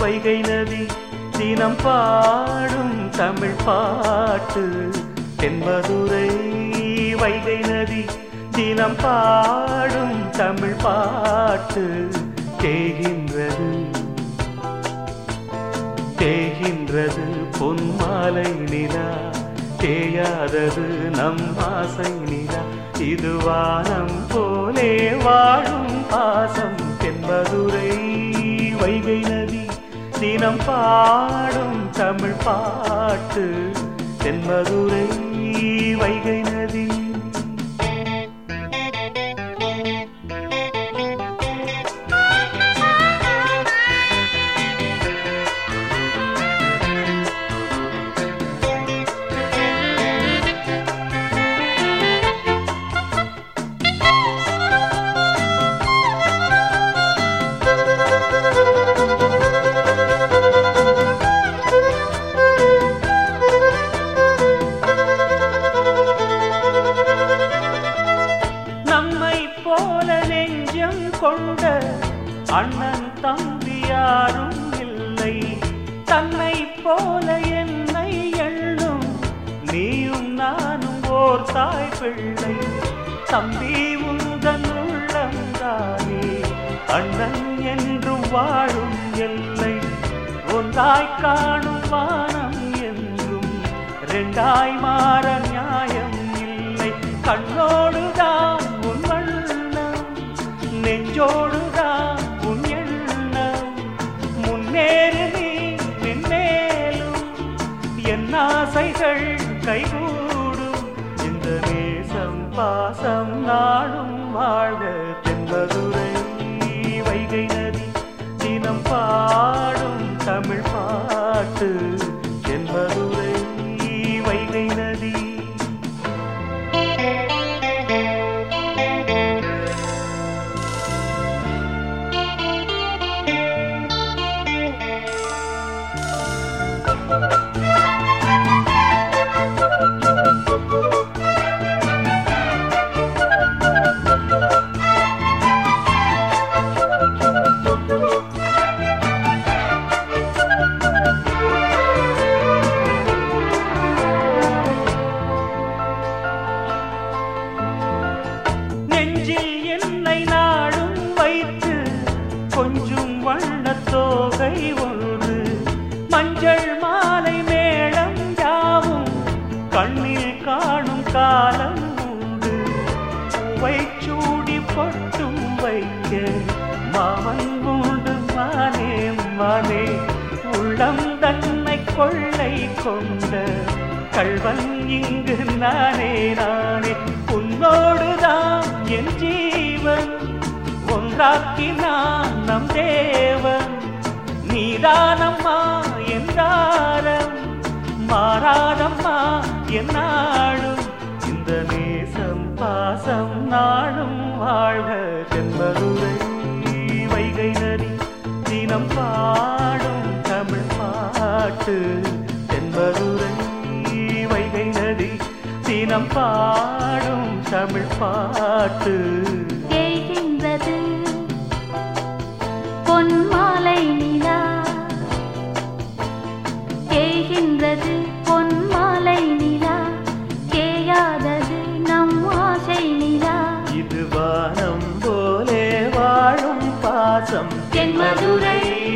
வைகை நதி தினம் பாடும் தமிழ் பாட்டு. தென்மதுரை வைகை நதி தினம் பாடும் தமிழ் பாட்டு தேகின்றது. தேகின்றது பொன்மாலை நிலா தேயாதது நம் ஆசை நிலா. இது வானம் போலே வாழும் பாசம் தென்மதுரை வைகை நதி. தினம் பாடும் தமிழ் பாட்டு தென்மதுரை வைகை அண்ணன் தம்பி யாரும் இல்லை. தன்னை போல என்னை எண்ணும் நீயும் நானும் ஓர் தாய் பிள்ளை. தம்பி உந்தன் உள்ளந்தானே அண்ணன் என்று வாழும் எல்லை. ஒன்றாய் காணும் வானம் என்றும் ரெண்டாய் மாற நியாயம் இல்லை. கண்ணோடுதான் உன் வண்ணம் நெஞ்சோடு என் ஆசைகள் கைகூடும். இந்த நேசம் பாசம் நாடும் வாழ்க தென்பதுரை நெஞ்சில் என்னை நாடும் வைத்து கொஞ்சம் வண்ணத் தோகை ஒன்று. மஞ்சள் மாலை மேளம் யாவும் கண்ணில் காணும் காலம் உண்டு. பூவை சூடி பொட்டும் வைக்க மாமன் உண்டு மானே மானே. உள்ளம் தன்னை கொள்ளை கொண்ட கள்வன் இங்கு நானே நானே. உன்னோடுதான் என் ஜீவன். ஒன்றாக்கினான் நம் தேவன். நீதானம்மா என்றாரம் மாறாதம்மா என்னாடும் இந்த நேசம் பாசம் நாளும் வாழ்க தென்பதுரை வைகை நதி தினம் பாடும் தமிழ் பாட்டு. பாடும் தமிழ் பாட்டு. தேய்கின்றது பொன்மாலை நிலா. தேய்கின்றது பொன்மாலை நிலா. தேயாதது நம் ஆசை நிலா. இது வானம் போலே வாழும் பாசம். தென்மதுரை